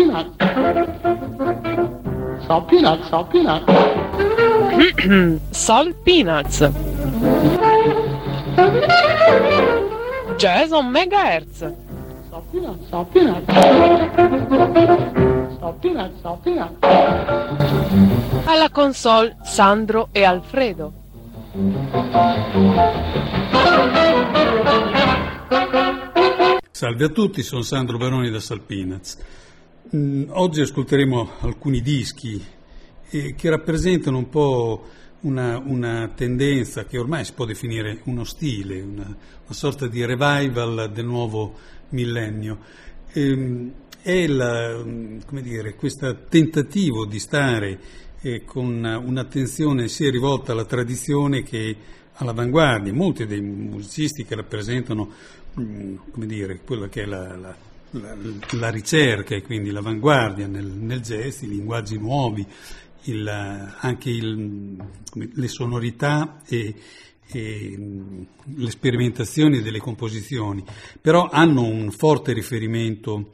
peanuts, salt peanuts. Salt peanuts, salt peanuts. Jazz on Megahertz. Salt peanuts, salt peanuts. Salt peanuts, salt peanuts. Alla console Sandro e Alfredo. Salve a tutti, sono Sandro Baroni da Salpinaz. Mm, oggi ascolteremo alcuni dischi eh, che rappresentano un po' una, una, tendenza che ormai si può definire uno stile, una, una sorta di revival del nuovo millennio. Ehm, è la, come dire, questo tentativo di stare eh, con un'attenzione sia rivolta alla tradizione che all'avanguardia. Molti dei musicisti che rappresentano mm, come dire, quella che è la, la, la, la ricerca e quindi l'avanguardia nel, nel, jazz, i linguaggi nuovi, il, anche il, le sonorità e, e le sperimentazioni delle composizioni, però hanno un forte riferimento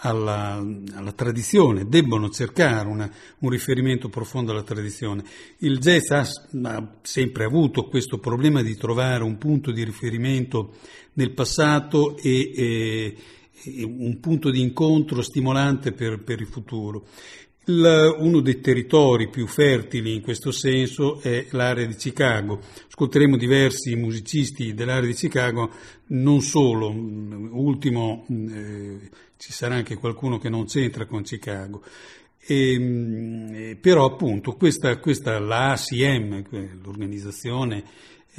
alla, alla, tradizione, debbono cercare una, un riferimento profondo alla tradizione. Il jazz ha, ha, sempre avuto questo problema di trovare un punto di riferimento nel passato e, e un punto di incontro stimolante per, per il futuro. Il, uno dei territori più fertili in questo senso è l'area di Chicago. Ascolteremo diversi musicisti dell'area di Chicago, non solo, ultimo eh, ci sarà anche qualcuno che non c'entra con Chicago. E, ehm, però appunto questa, questa la ACM, l'organizzazione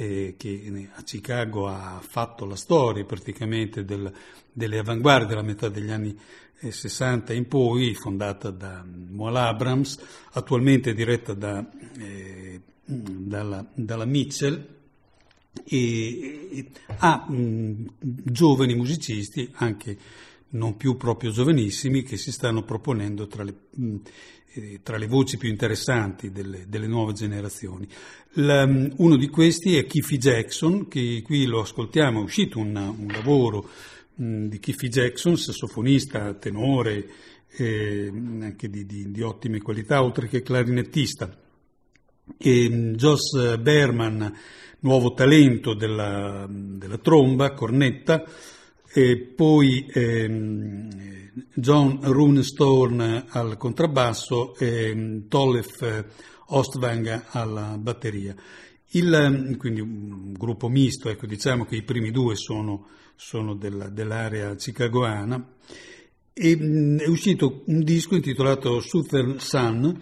eh, che a Chicago ha fatto la storia praticamente del, delle avanguardie della metà degli anni 60 in poi, fondata da Moal Abrams, attualmente diretta da, eh, dalla, dalla, Mitchell, e, ha mh, giovani musicisti, anche non più proprio giovanissimi, che si stanno proponendo tra le, mh, eh, tra le voci più interessanti delle, delle nuove generazioni. La, uno di questi è Kiffy Jackson, che qui lo ascoltiamo, è uscito un, un lavoro di Kiffy Jackson, sassofonista, tenore, eh, anche di, di, di, ottime qualità, oltre che clarinettista. E Joss Berman, nuovo talento della, della tromba, cornetta, e poi ehm, John Runestone al contrabbasso e Tollef Ostvang alla batteria. Il, quindi un gruppo misto, ecco, diciamo che i primi due sono sono della, dell'area chicagoana, e mh, è uscito un disco intitolato Southern Sun,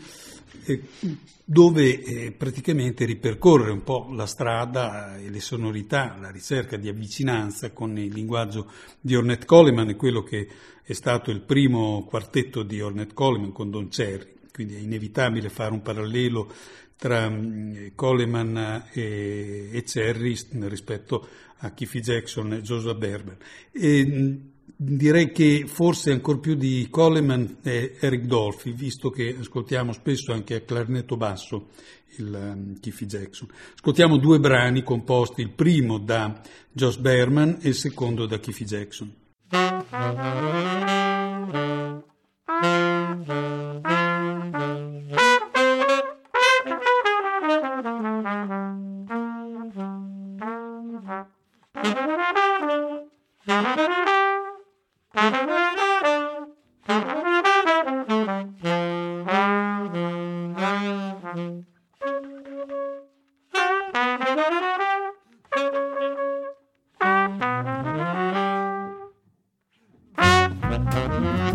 dove eh, praticamente ripercorre un po' la strada e le sonorità, la ricerca di avvicinanza con il linguaggio di Ornette Coleman, quello che è stato il primo quartetto di Ornette Coleman con Don Cherry, quindi è inevitabile fare un parallelo tra Coleman e, e Cherry rispetto a Kiffy Jackson e Joshua Berber. E, direi che forse ancora più di Coleman è Eric Dolphy, visto che ascoltiamo spesso anche a clarinetto basso il um, Kiffy Jackson. Ascoltiamo due brani composti, il primo da Josh Berman e il secondo da Kiffy Jackson. Müzik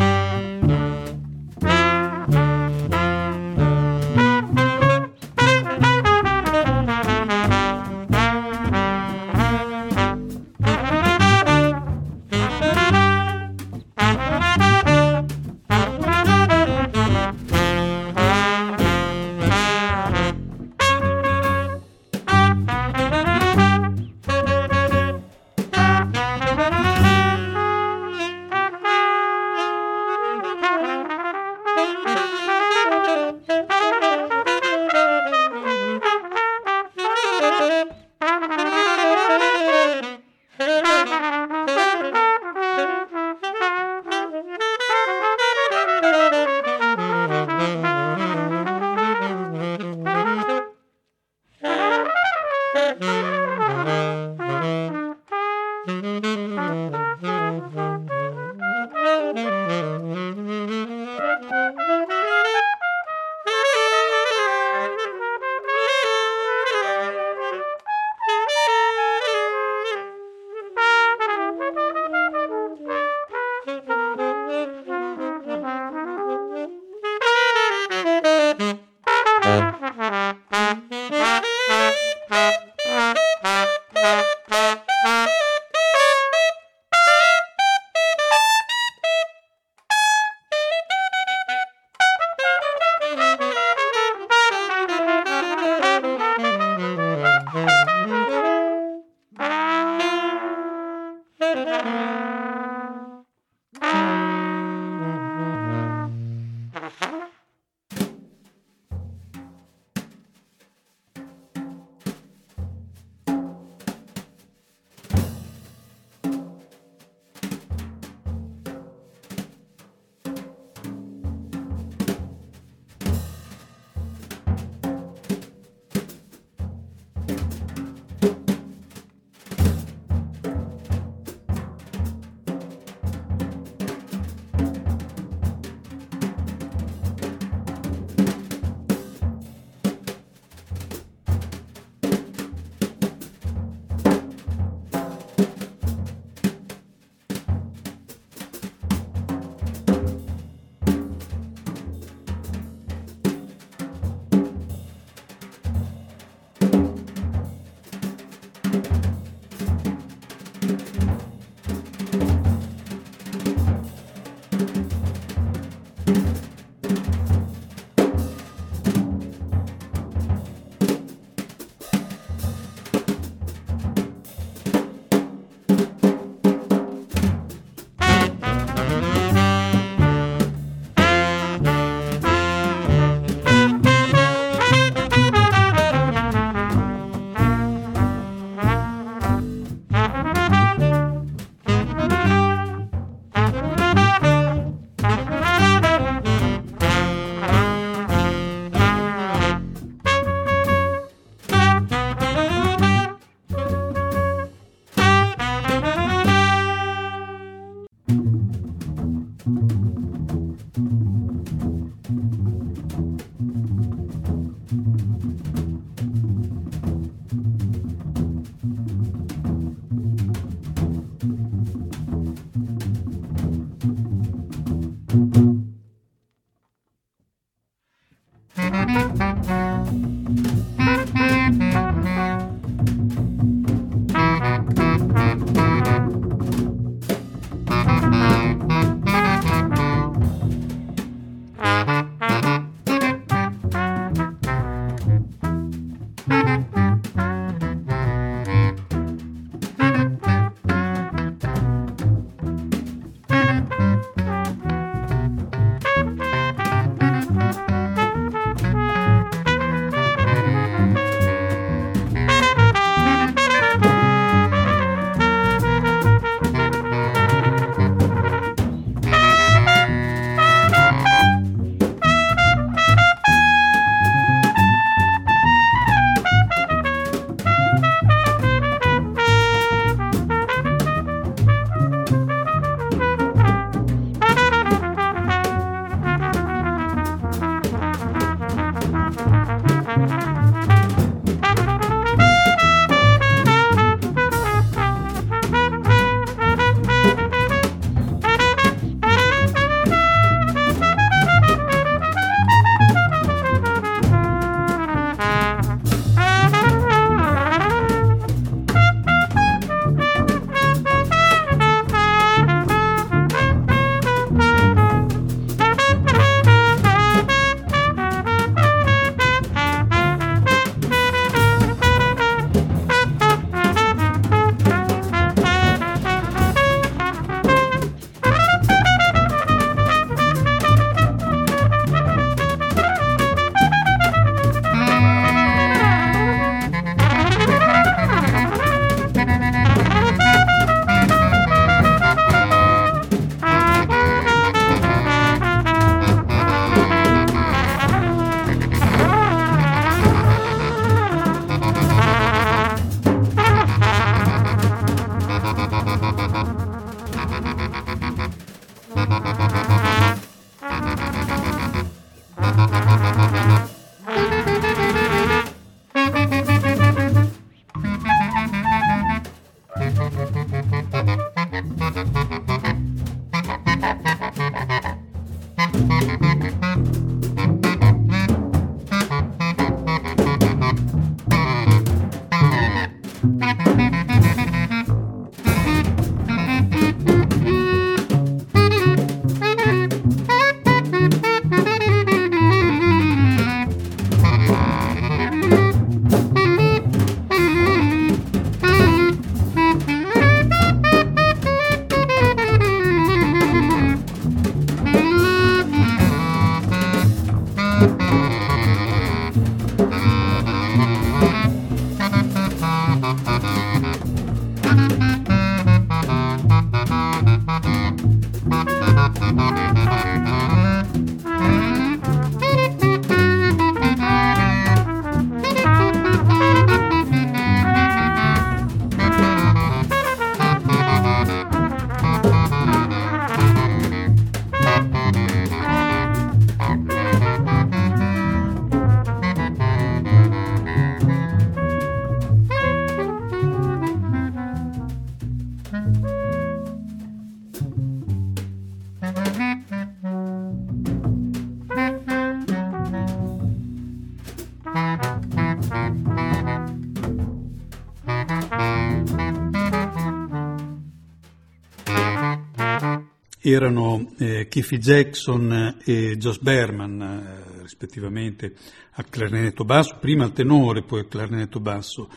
erano eh, Kiffy Jackson e Josh Berman, eh, rispettivamente al clarinetto basso, prima al tenore, poi al clarinetto basso,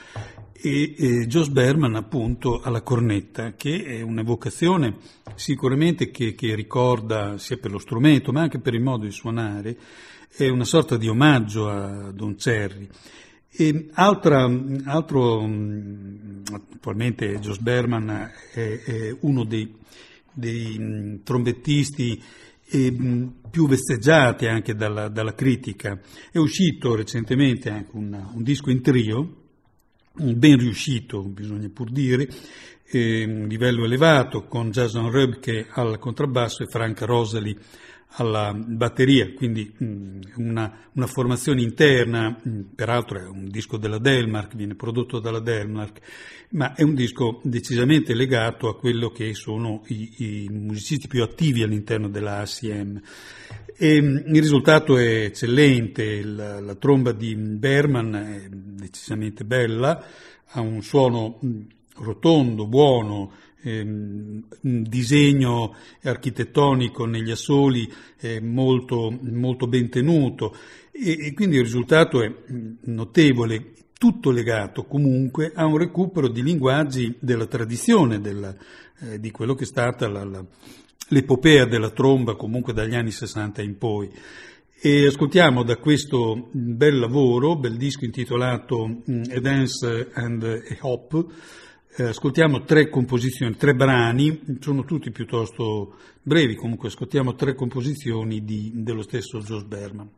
e, e Josh Berman appunto alla cornetta, che è un'evocazione sicuramente che, che, ricorda sia per lo strumento ma anche per il modo di suonare, è una sorta di omaggio a Don Cherry. E altra, altro, attualmente Josh Berman è, è uno dei dei mh, trombettisti e, mh, più vesteggiati anche dalla, dalla, critica. È uscito recentemente anche un, un disco in trio, ben riuscito, bisogna pur dire, eh, livello elevato, con Jason Röbke al contrabbasso e Frank Rosali alla batteria, quindi mh, una, una, formazione interna, mh, peraltro è un disco della Delmark, viene prodotto dalla Delmark, ma è un disco decisamente legato a quello che sono i, i musicisti più attivi all'interno della ACM. E, il risultato è eccellente, la, la tromba di Berman è decisamente bella, ha un suono rotondo, buono, ehm, disegno architettonico negli assoli eh, molto, molto, ben tenuto. E, e, quindi il risultato è notevole, tutto legato comunque a un recupero di linguaggi della tradizione, della, eh, di quello che è stata la, la, l'epopea della tromba comunque dagli anni 60 in poi. E ascoltiamo da questo bel lavoro, bel disco intitolato A Dance and a Hop, eh, ascoltiamo tre composizioni, tre brani, sono tutti piuttosto brevi, comunque ascoltiamo tre composizioni di, dello stesso Josh Berman.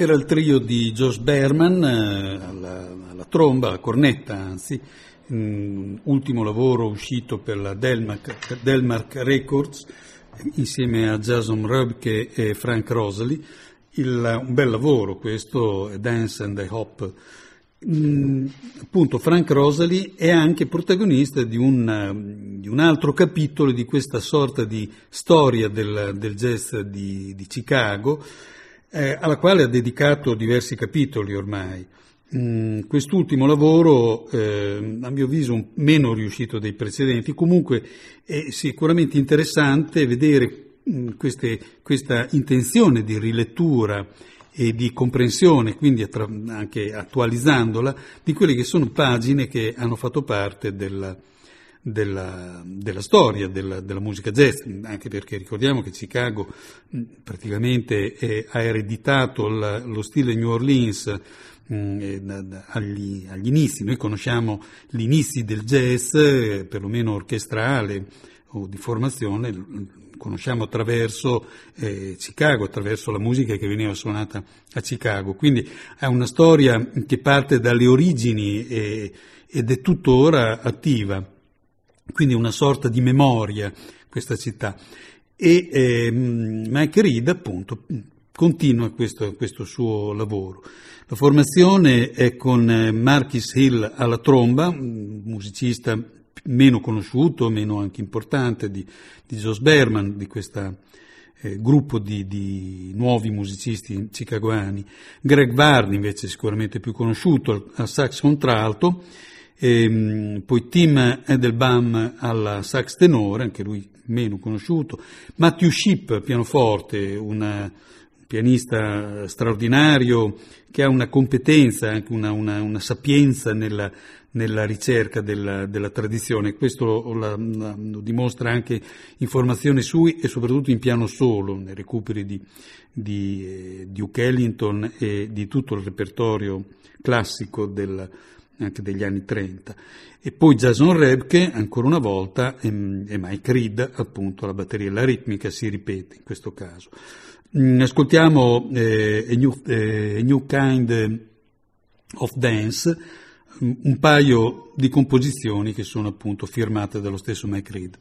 Era il trio di Josh Berman eh, alla, alla, tromba, alla cornetta anzi, ultimo lavoro uscito per la Delmark, Delmark Records insieme a Jason Röbke e Frank Rosalie. Il, un bel lavoro questo, Dance and the Hop. Mm, appunto Frank Rosalie è anche protagonista di un, di un, altro capitolo di questa sorta di storia del, del jazz di, di Chicago, eh, alla quale ha dedicato diversi capitoli ormai. Mm, quest'ultimo lavoro, eh, a mio avviso, meno riuscito dei precedenti, comunque è sicuramente interessante vedere mm, queste, questa intenzione di rilettura e di comprensione, quindi attra- anche attualizzandola, di quelle che sono pagine che hanno fatto parte della, della, della storia della, della, musica jazz, anche perché ricordiamo che Chicago praticamente è, ha ereditato la, lo stile New Orleans Mm, agli, agli, inizi. Noi conosciamo gli inizi del jazz, eh, perlomeno orchestrale o di formazione, conosciamo attraverso eh, Chicago, attraverso la musica che veniva suonata a Chicago. Quindi è una storia che parte dalle origini e, ed è tuttora attiva, quindi una sorta di memoria questa città. E eh, Mike Reed appunto continua questo, questo suo lavoro. La formazione è con eh, Marquis Hill alla tromba, musicista meno conosciuto, meno anche importante di, di Jos Berman, di questo eh, gruppo di, di, nuovi musicisti chicagoani. Greg Varney invece sicuramente più conosciuto al sax contralto, e, poi Tim Edelbaum alla sax tenore, anche lui meno conosciuto, Matthew Ship pianoforte, una pianista straordinario che ha una competenza, anche una, una, una sapienza nella, nella ricerca della, della, tradizione. Questo lo, lo, lo, dimostra anche informazione sui e soprattutto in piano solo, nei recuperi di, di eh, Duke Ellington e di tutto il repertorio classico del, anche degli anni 30. E poi Jason Rebke, ancora una volta, e, e Mike Reed, appunto, la batteria, la ritmica si ripete in questo caso. Mm, ascoltiamo eh, a, new, eh, a, new, Kind of Dance, un paio di composizioni che sono appunto firmate dallo stesso Mike Reed.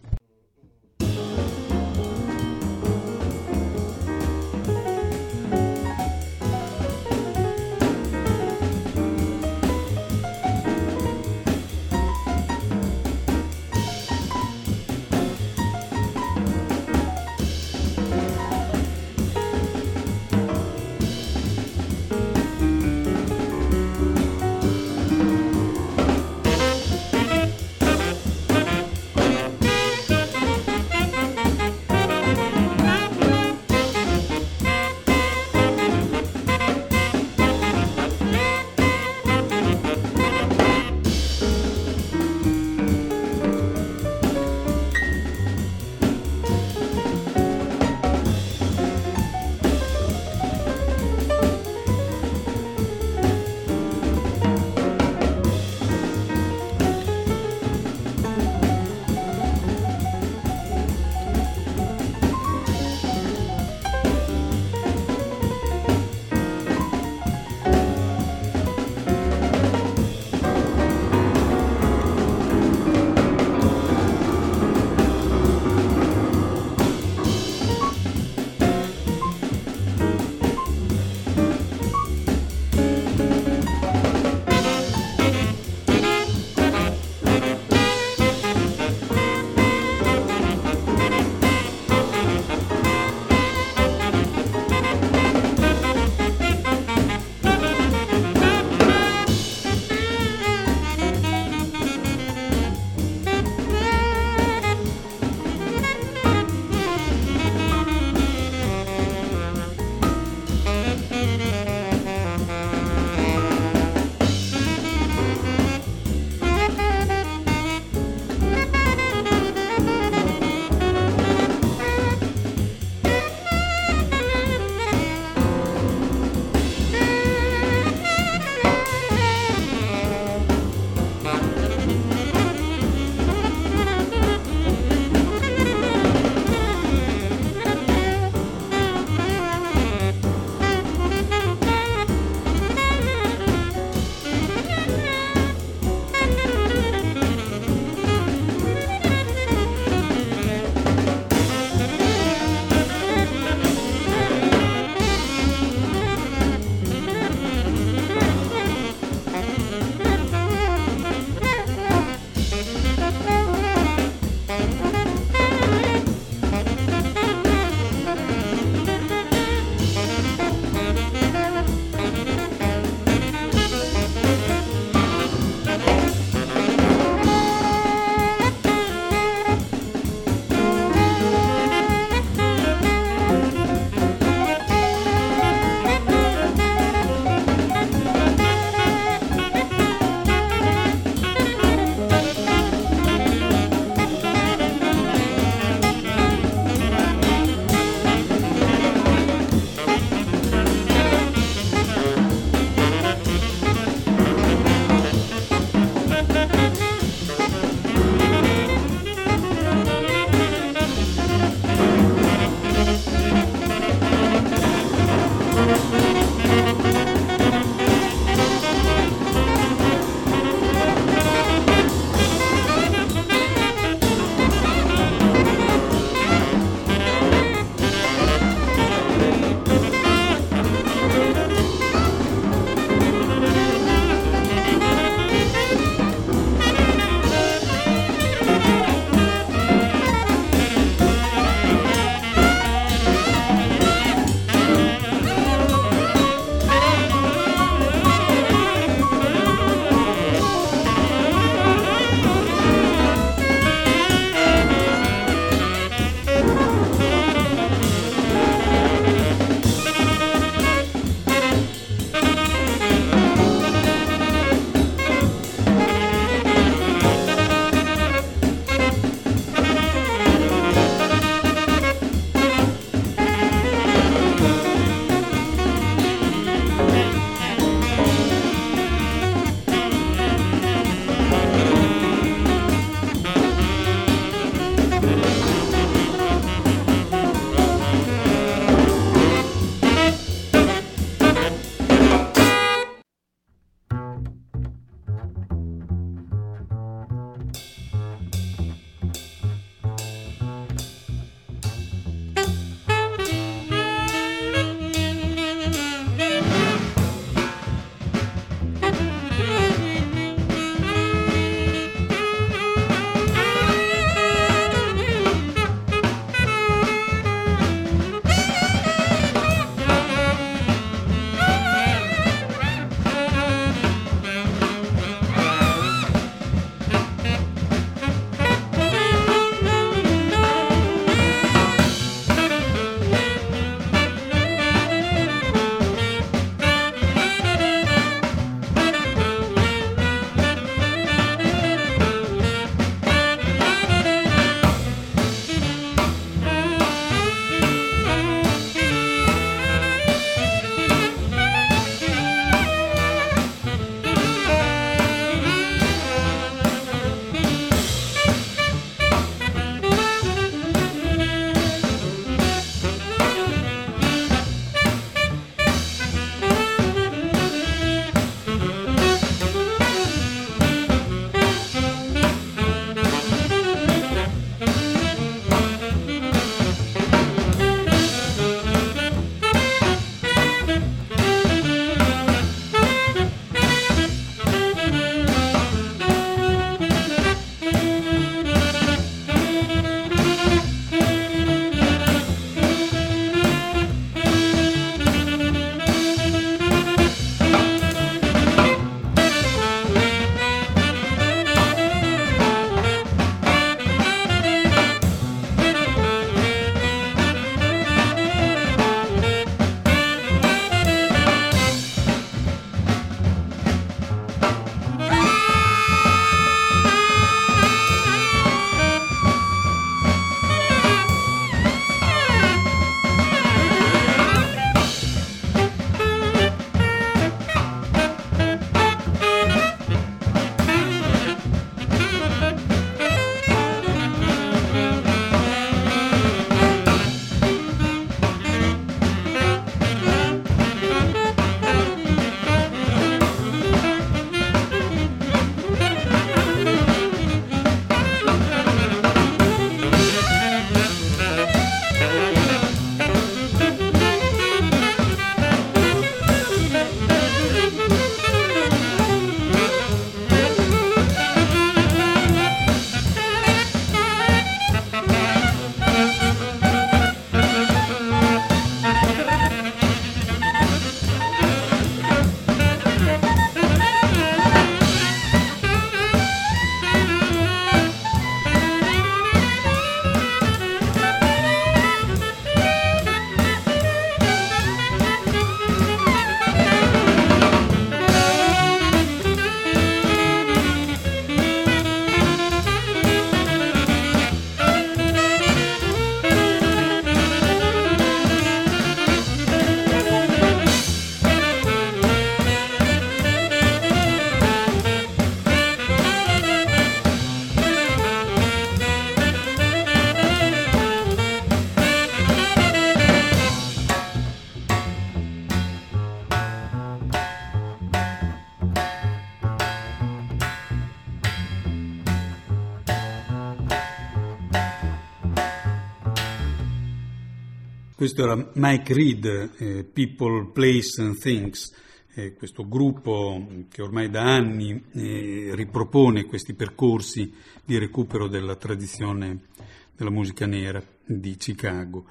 Questo era Mike Reed, eh, People, Place and Things, eh, questo gruppo che ormai da anni eh, ripropone questi percorsi di recupero della tradizione della musica nera di Chicago.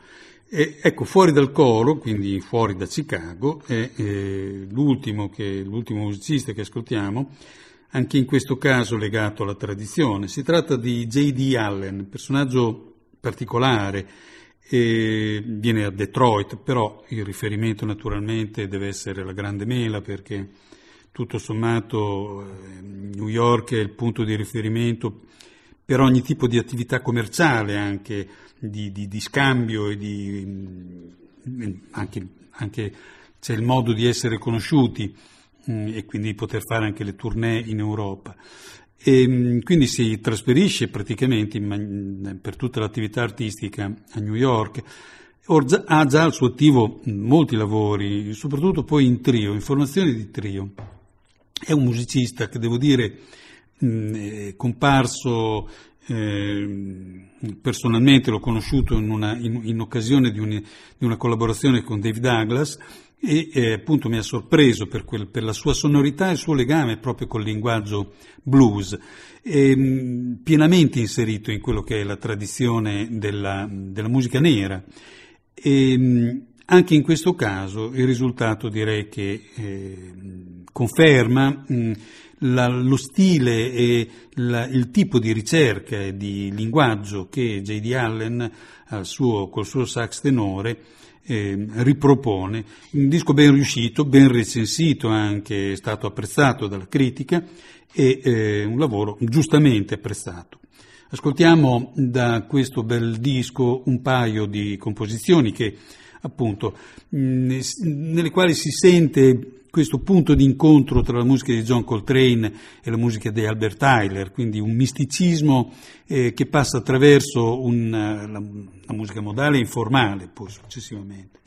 E, ecco, fuori dal coro, quindi fuori da Chicago, è eh, l'ultimo, che, l'ultimo musicista che ascoltiamo, anche in questo caso legato alla tradizione. Si tratta di J.D. Allen, personaggio particolare, e viene a Detroit, però il riferimento naturalmente deve essere la Grande Mela perché tutto sommato eh, New York è il punto di riferimento per ogni tipo di attività commerciale, anche di, di, di scambio e di, mm, anche, anche, c'è il modo di essere conosciuti mm, e quindi poter fare anche le tournée in Europa. E, mm, quindi si trasferisce praticamente in, per tutta l'attività artistica a New York. Ha già al suo attivo molti lavori, soprattutto poi in trio, in formazione di trio. È un musicista che devo dire è comparso eh, personalmente, l'ho conosciuto in, una, in, in occasione di, un, di, una collaborazione con Dave Douglas e eh, appunto mi ha sorpreso per, quel, per, la sua sonorità e il suo legame proprio col linguaggio blues, e, pienamente inserito in quello che è la tradizione della, della musica nera. E, anche in questo caso il risultato direi che eh, conferma mh, la, lo stile e la, il tipo di ricerca e di linguaggio che J.D. Allen suo, col suo sax tenore eh, ripropone. Un disco ben riuscito, ben recensito anche, stato apprezzato dalla critica e eh, un lavoro giustamente apprezzato. Ascoltiamo da questo bel disco un paio di composizioni che appunto mh, nelle quali si sente questo punto di incontro tra la musica di John Coltrane e la musica di Albert Tyler, quindi un misticismo eh, che passa attraverso un, la, la musica modale e informale poi successivamente.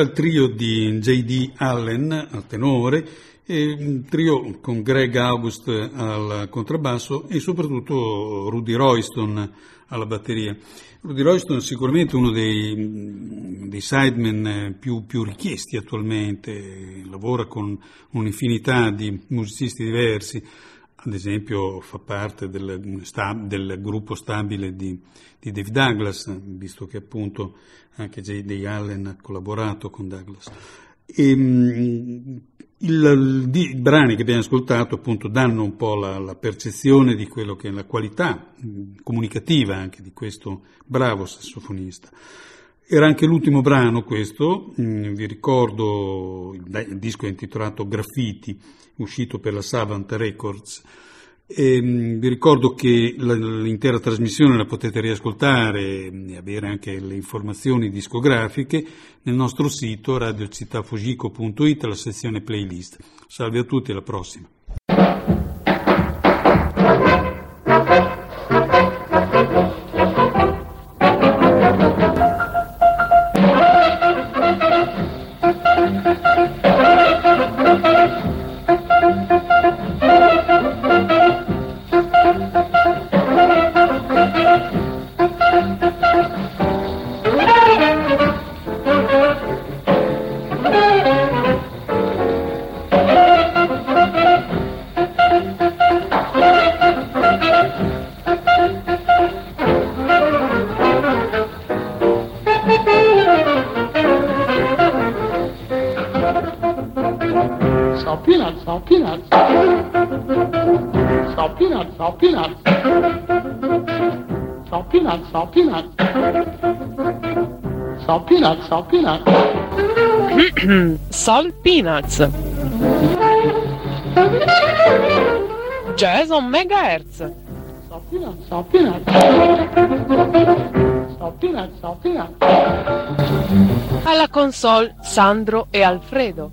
Era il trio di J.D. Allen al tenore, un trio con Greg August al contrabbasso e soprattutto Rudy Royston alla batteria. Rudy Royston è sicuramente uno dei, dei sidemen più, più, richiesti attualmente, lavora con un'infinità di musicisti diversi, ad esempio fa parte del, del gruppo stabile di, di, Dave Douglas, visto che appunto anche J.D. Allen ha collaborato con Douglas. E, il, il, i brani che abbiamo ascoltato appunto danno un po' la, la, percezione di quello che è la qualità comunicativa anche di questo bravo sassofonista. Era anche l'ultimo brano questo, vi ricordo, il disco è intitolato Graffiti, uscito per la Savant Records. E, vi ricordo che l'intera trasmissione la potete riascoltare e avere anche le informazioni discografiche nel nostro sito radiocitafugico.it, la sezione playlist. Salve a tutti, alla prossima. Salt peanuts, salt peanuts. Salt Peanuts. Jazz on Megahertz. Salt peanuts, salt peanuts. Salt peanuts, salt peanuts. Alla console Sandro e Alfredo.